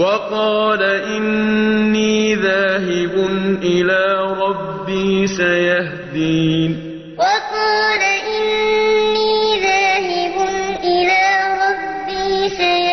وقال إني ذاهب إلى ربي سيهدين. وقال إني ذاهب إلى ربي سيهدين.